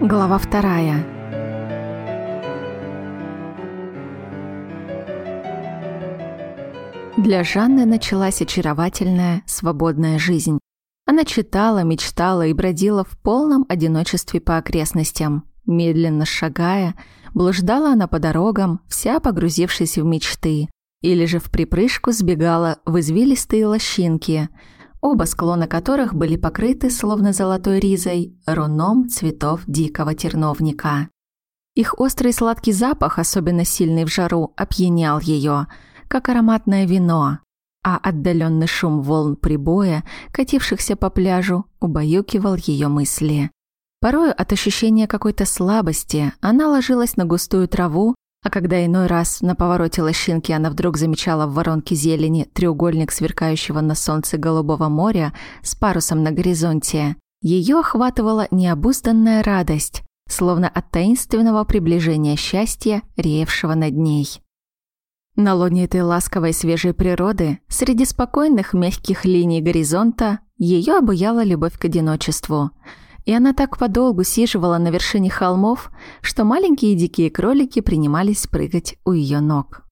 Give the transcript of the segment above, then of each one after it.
Глава вторая. Для Жанны началась очаровательная, свободная жизнь. Она читала, мечтала и бродила в полном одиночестве по окрестностям. Медленно шагая, блуждала она по дорогам, вся погрузившись в мечты. Или же в припрыжку сбегала в извилистые лощинки – оба склона которых были покрыты, словно золотой ризой, руном цветов дикого терновника. Их острый сладкий запах, особенно сильный в жару, опьянял ее, как ароматное вино, а отдаленный шум волн прибоя, катившихся по пляжу, убаюкивал ее мысли. Порою от ощущения какой-то слабости она ложилась на густую траву а когда иной раз на повороте лощинки она вдруг замечала в воронке зелени треугольник сверкающего на солнце голубого моря с парусом на горизонте, ее охватывала необузданная радость, словно от таинственного приближения счастья, реевшего над ней. На лоне этой ласковой свежей природы, среди спокойных мягких линий горизонта, ее обуяла любовь к одиночеству – и она так подолгу сиживала на вершине холмов, что маленькие дикие кролики принимались прыгать у ее ног.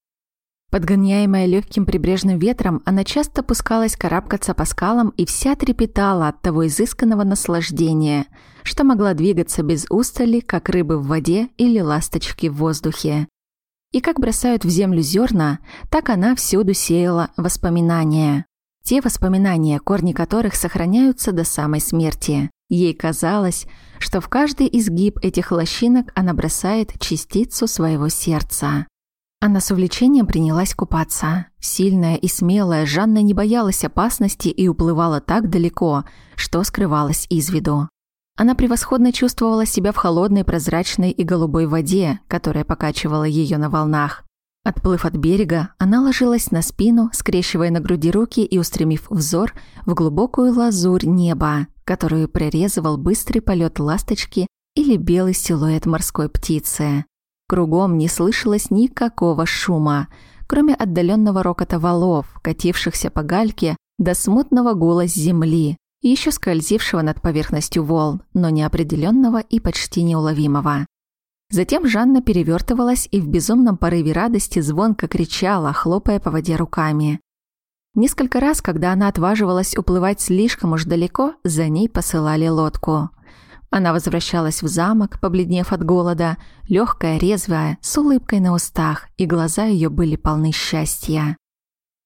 Подгоняемая легким прибрежным ветром, она часто пускалась карабкаться по скалам и вся трепетала от того изысканного наслаждения, что могла двигаться без устали, как рыбы в воде или ласточки в воздухе. И как бросают в землю зерна, так она всюду сеяла воспоминания. Те воспоминания, корни которых сохраняются до самой смерти. Ей казалось, что в каждый изгиб этих лощинок она бросает частицу своего сердца. Она с увлечением принялась купаться. Сильная и смелая, Жанна не боялась опасности и уплывала так далеко, что скрывалась из виду. Она превосходно чувствовала себя в холодной, прозрачной и голубой воде, которая покачивала ее на волнах. Отплыв от берега, она ложилась на спину, скрещивая на груди руки и устремив взор в глубокую лазурь неба, которую прорезывал быстрый полет ласточки или белый силуэт морской птицы. Кругом не слышалось никакого шума, кроме отдаленного рокота валов, катившихся по гальке до смутного гула земли, еще скользившего над поверхностью волн, но неопределенного и почти неуловимого. Затем Жанна перевертывалась и в безумном порыве радости звонко кричала, хлопая по воде руками. Несколько раз, когда она отваживалась уплывать слишком уж далеко, за ней посылали лодку. Она возвращалась в замок, побледнев от голода, легкая, резвая, с улыбкой на устах, и глаза ее были полны счастья.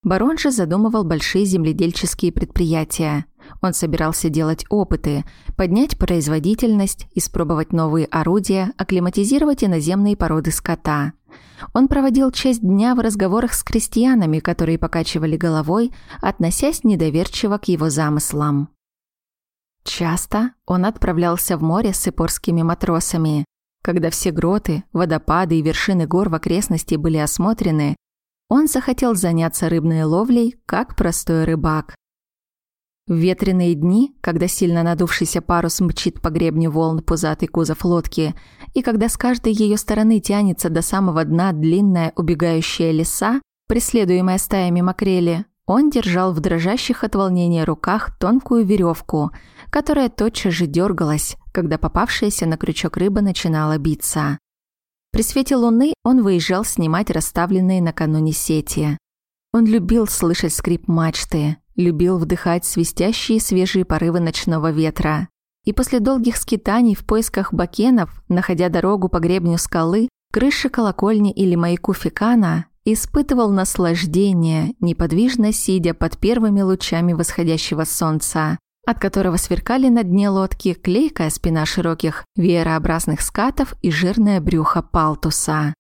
Барон же задумывал большие земледельческие предприятия. Он собирался делать опыты, поднять производительность, испробовать новые орудия, акклиматизировать иноземные породы скота. Он проводил часть дня в разговорах с крестьянами, которые покачивали головой, относясь недоверчиво к его замыслам. Часто он отправлялся в море с ипорскими матросами. Когда все гроты, водопады и вершины гор в окрестности были осмотрены, он захотел заняться рыбной ловлей, как простой рыбак. В ветреные дни, когда сильно надувшийся парус мчит по гребню волн пузатый кузов лодки, и когда с каждой ее стороны тянется до самого дна длинная убегающая леса, преследуемая стаями макрели, он держал в дрожащих от волнения руках тонкую веревку, которая тотчас же дергалась, когда попавшаяся на крючок рыба начинала биться. При свете луны он выезжал снимать расставленные накануне сети. Он любил слышать скрип мачты, любил вдыхать свистящие свежие порывы ночного ветра. И после долгих скитаний в поисках бакенов, находя дорогу по гребню скалы, крыши колокольни или маяку Фикана, испытывал наслаждение, неподвижно сидя под первыми лучами восходящего солнца, от которого сверкали на дне лодки клейкая спина широких веерообразных скатов и жирное брюхо палтуса.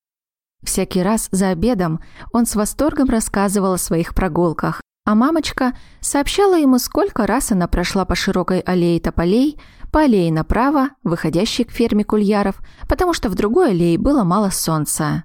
Всякий раз за обедом он с восторгом рассказывал о своих прогулках, а мамочка сообщала ему, сколько раз она прошла по широкой аллее тополей, по аллее направо, выходящей к ферме кульяров, потому что в другой аллее было мало солнца.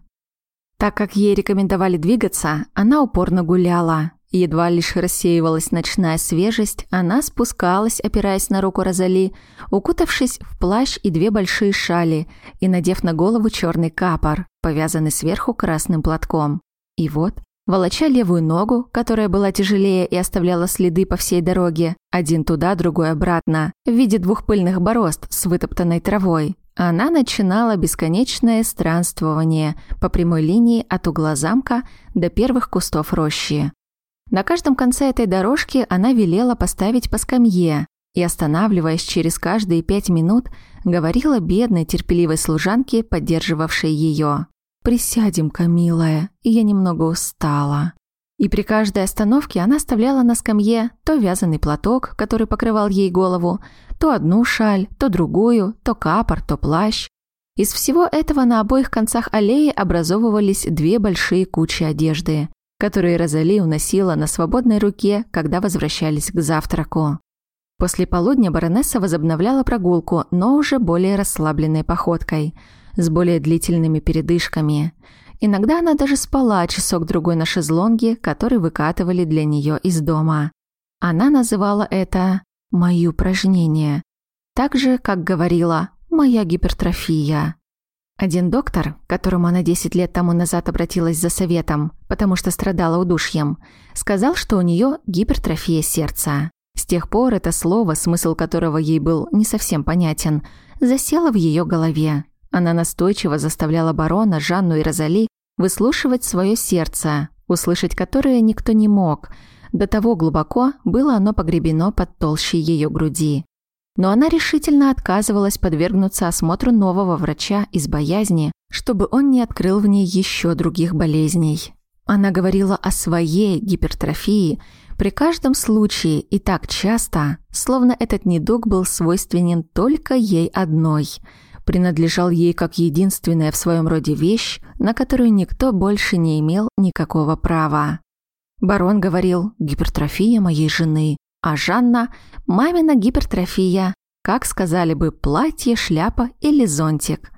Так как ей рекомендовали двигаться, она упорно гуляла. Едва лишь рассеивалась ночная свежесть, она спускалась, опираясь на руку Розали, укутавшись в плащ и две большие шали и надев на голову черный капор, повязанный сверху красным платком. И вот волоча левую ногу, которая была тяжелее и оставляла следы по всей дороге, один туда, другой обратно, в виде двух пыльных борозд с вытоптанной травой. она начинала бесконечное странствование по прямой линии от угла замка до первых кустов рощи. На каждом конце этой дорожки она велела поставить по скамье и, останавливаясь через каждые пять минут, говорила бедной терпеливой служанке, поддерживавшей ее. «Присядем-ка, милая, я немного устала». И при каждой остановке она оставляла на скамье то вязаный платок, который покрывал ей голову, то одну шаль, то другую, то капор, то плащ. Из всего этого на обоих концах аллеи образовывались две большие кучи одежды, которые Розали уносила на свободной руке, когда возвращались к завтраку. После полудня баронесса возобновляла прогулку, но уже более расслабленной походкой, с более длительными передышками. Иногда она даже спала часок-другой на шезлонге, который выкатывали для нее из дома. Она называла это мои упражнения. Так же, как говорила, моя гипертрофия. Один доктор, к которому она 10 лет тому назад обратилась за советом, потому что страдала удушьем, сказал, что у нее гипертрофия сердца. С тех пор это слово, смысл которого ей был не совсем понятен, засело в ее голове. Она настойчиво заставляла барона, Жанну и Розали выслушивать свое сердце, услышать которое никто не мог – до того глубоко было оно погребено под толщей ее груди. Но она решительно отказывалась подвергнуться осмотру нового врача из боязни, чтобы он не открыл в ней еще других болезней. Она говорила о своей гипертрофии при каждом случае и так часто, словно этот недуг был свойственен только ей одной, принадлежал ей как единственная в своем роде вещь, на которую никто больше не имел никакого права. Барон говорил «гипертрофия моей жены», а Жанна – мамина гипертрофия, как сказали бы платье, шляпа или зонтик.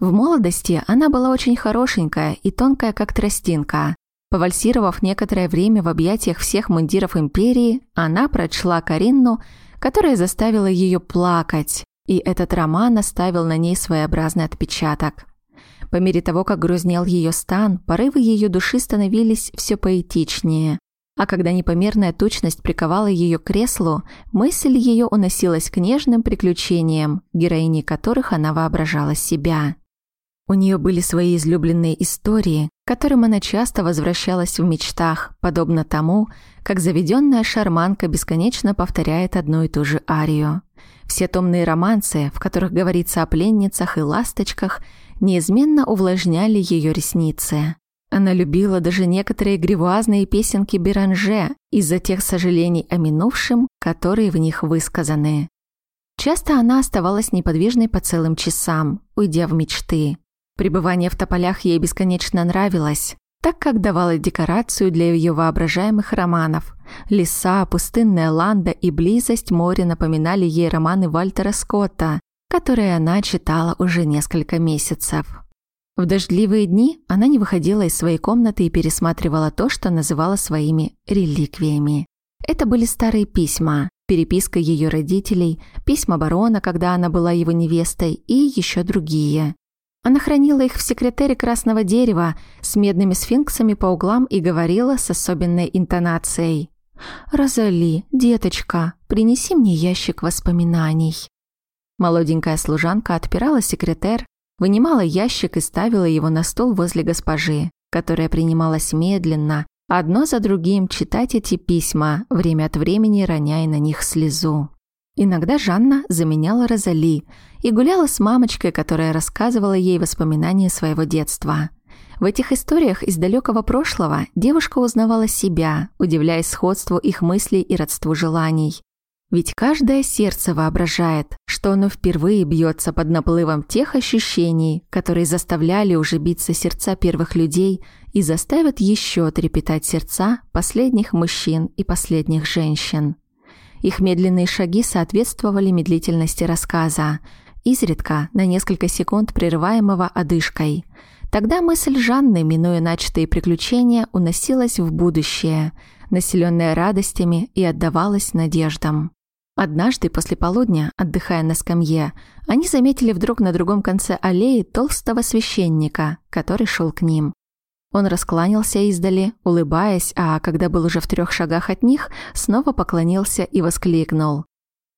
В молодости она была очень хорошенькая и тонкая, как тростинка. Повальсировав некоторое время в объятиях всех мундиров империи, она прочла Каринну, которая заставила ее плакать, и этот роман оставил на ней своеобразный отпечаток. По мере того, как грузнел ее стан, порывы ее души становились все поэтичнее. А когда непомерная точность приковала ее к креслу, мысль ее уносилась к нежным приключениям, героиней которых она воображала себя. У нее были свои излюбленные истории, к которым она часто возвращалась в мечтах, подобно тому, как заведенная шарманка бесконечно повторяет одну и ту же арию. Все томные романсы, в которых говорится о пленницах и ласточках – неизменно увлажняли ее ресницы. Она любила даже некоторые гривуазные песенки Беранже из-за тех сожалений о минувшем, которые в них высказаны. Часто она оставалась неподвижной по целым часам, уйдя в мечты. Пребывание в тополях ей бесконечно нравилось, так как давало декорацию для ее воображаемых романов. Леса, пустынная ланда и близость моря напоминали ей романы Вальтера Скотта, которые она читала уже несколько месяцев. В дождливые дни она не выходила из своей комнаты и пересматривала то, что называла своими реликвиями. Это были старые письма, переписка ее родителей, письма барона, когда она была его невестой, и еще другие. Она хранила их в секретаре красного дерева с медными сфинксами по углам и говорила с особенной интонацией. «Розали, деточка, принеси мне ящик воспоминаний». Молоденькая служанка отпирала секретер, вынимала ящик и ставила его на стол возле госпожи, которая принималась медленно, одно за другим читать эти письма, время от времени роняя на них слезу. Иногда Жанна заменяла Розали и гуляла с мамочкой, которая рассказывала ей воспоминания своего детства. В этих историях из далекого прошлого девушка узнавала себя, удивляясь сходству их мыслей и родству желаний. Ведь каждое сердце воображает, что оно впервые бьется под наплывом тех ощущений, которые заставляли уже биться сердца первых людей и заставят еще трепетать сердца последних мужчин и последних женщин. Их медленные шаги соответствовали медлительности рассказа, изредка на несколько секунд прерываемого одышкой. Тогда мысль Жанны, минуя начатые приключения, уносилась в будущее, населенное радостями и отдавалась надеждам. Однажды после полудня, отдыхая на скамье, они заметили вдруг на другом конце аллеи толстого священника, который шел к ним. Он раскланялся издали, улыбаясь, а когда был уже в трех шагах от них, снова поклонился и воскликнул.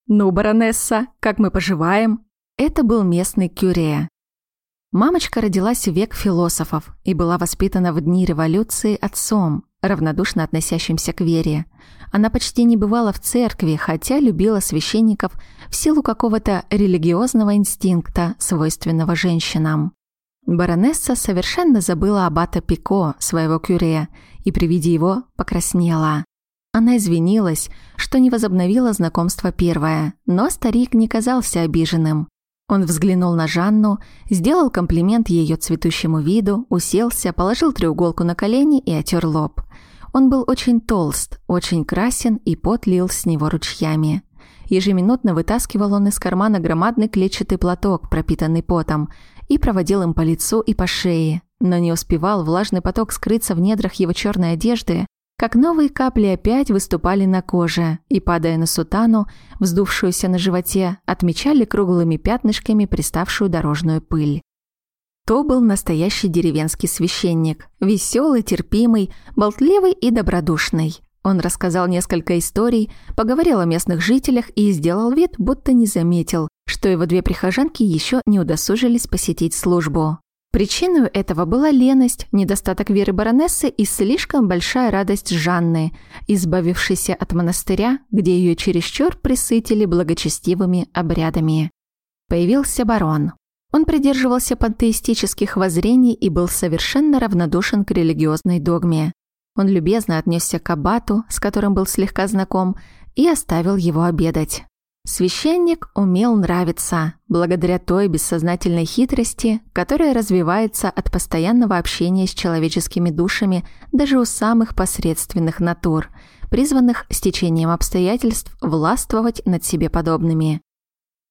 «Ну, баронесса, как мы поживаем?» Это был местный кюре. Мамочка родилась в век философов и была воспитана в дни революции отцом, равнодушно относящимся к вере. Она почти не бывала в церкви, хотя любила священников в силу какого-то религиозного инстинкта, свойственного женщинам. Баронесса совершенно забыла аббата Пико, своего кюре, и при виде его покраснела. Она извинилась, что не возобновила знакомство первое, но старик не казался обиженным. Он взглянул на Жанну, сделал комплимент ее цветущему виду, уселся, положил треуголку на колени и отер лоб. Он был очень толст, очень красен и пот лил с него ручьями. Ежеминутно вытаскивал он из кармана громадный клетчатый платок, пропитанный потом, и проводил им по лицу и по шее. Но не успевал влажный поток скрыться в недрах его черной одежды, как новые капли опять выступали на коже и, падая на сутану, вздувшуюся на животе, отмечали круглыми пятнышками приставшую дорожную пыль. То был настоящий деревенский священник, веселый, терпимый, болтливый и добродушный. Он рассказал несколько историй, поговорил о местных жителях и сделал вид, будто не заметил, что его две прихожанки еще не удосужились посетить службу. Причиной этого была леность, недостаток веры баронессы и слишком большая радость Жанны, избавившейся от монастыря, где ее чересчур присытили благочестивыми обрядами. Появился барон. Он придерживался пантеистических воззрений и был совершенно равнодушен к религиозной догме. Он любезно отнесся к аббату, с которым был слегка знаком, и оставил его обедать. Священник умел нравиться, благодаря той бессознательной хитрости, которая развивается от постоянного общения с человеческими душами даже у самых посредственных натур, призванных с течением обстоятельств властвовать над себе подобными.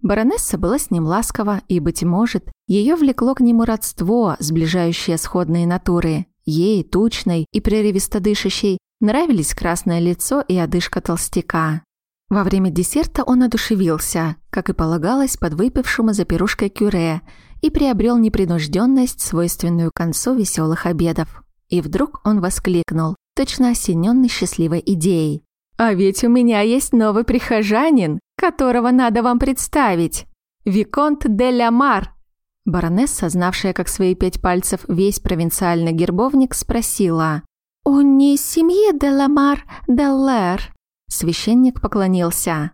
Баронесса была с ним ласкова, и, быть может, ее влекло к нему родство, сближающее сходные натуры. Ей, тучной и прерывисто дышащей, нравились красное лицо и одышка толстяка. Во время десерта он одушевился, как и полагалось подвыпившему за пирушкой кюре, и приобрел непринужденность, свойственную концу веселых обедов. И вдруг он воскликнул, точно осененный счастливой идеей. «А ведь у меня есть новый прихожанин, которого надо вам представить. Виконт де ля Мар». Баронесса, знавшая как свои пять пальцев весь провинциальный гербовник, спросила. «Он не из семьи де ла Мар де Лэр?» Священник поклонился.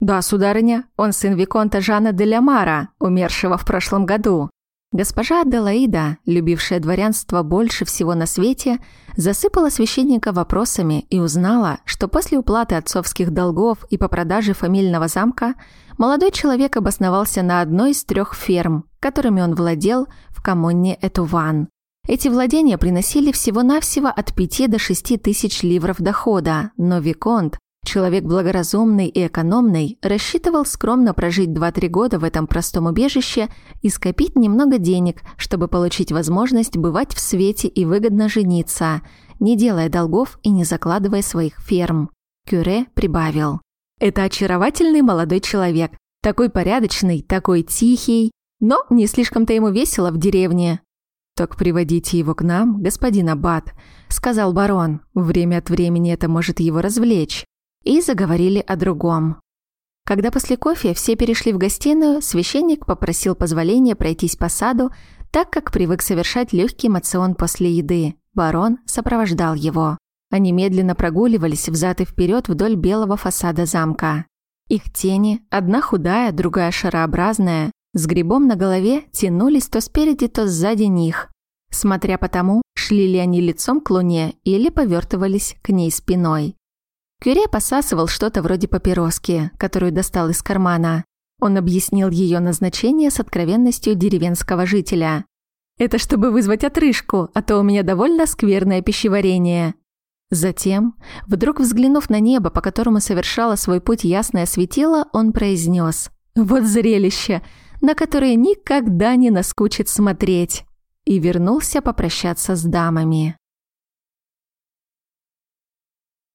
«Да, сударыня, он сын Виконта Жана де Лямара, умершего в прошлом году». Госпожа Аделаида, любившая дворянство больше всего на свете, засыпала священника вопросами и узнала, что после уплаты отцовских долгов и по продаже фамильного замка молодой человек обосновался на одной из трех ферм, которыми он владел в коммуне Этуван. Эти владения приносили всего-навсего от 5 до 6 тысяч ливров дохода, но Виконт Человек благоразумный и экономный рассчитывал скромно прожить 2-3 года в этом простом убежище и скопить немного денег, чтобы получить возможность бывать в свете и выгодно жениться, не делая долгов и не закладывая своих ферм. Кюре прибавил. «Это очаровательный молодой человек, такой порядочный, такой тихий, но не слишком-то ему весело в деревне». «Так приводите его к нам, господин Аббат», — сказал барон. «Время от времени это может его развлечь» и заговорили о другом. Когда после кофе все перешли в гостиную, священник попросил позволения пройтись по саду, так как привык совершать легкий мацион после еды. Барон сопровождал его. Они медленно прогуливались взад и вперед вдоль белого фасада замка. Их тени, одна худая, другая шарообразная, с грибом на голове тянулись то спереди, то сзади них, смотря по тому, шли ли они лицом к луне или повертывались к ней спиной. Кюре посасывал что-то вроде папироски, которую достал из кармана. Он объяснил ее назначение с откровенностью деревенского жителя. «Это чтобы вызвать отрыжку, а то у меня довольно скверное пищеварение». Затем, вдруг взглянув на небо, по которому совершало свой путь ясное светило, он произнес «Вот зрелище, на которое никогда не наскучит смотреть!» и вернулся попрощаться с дамами.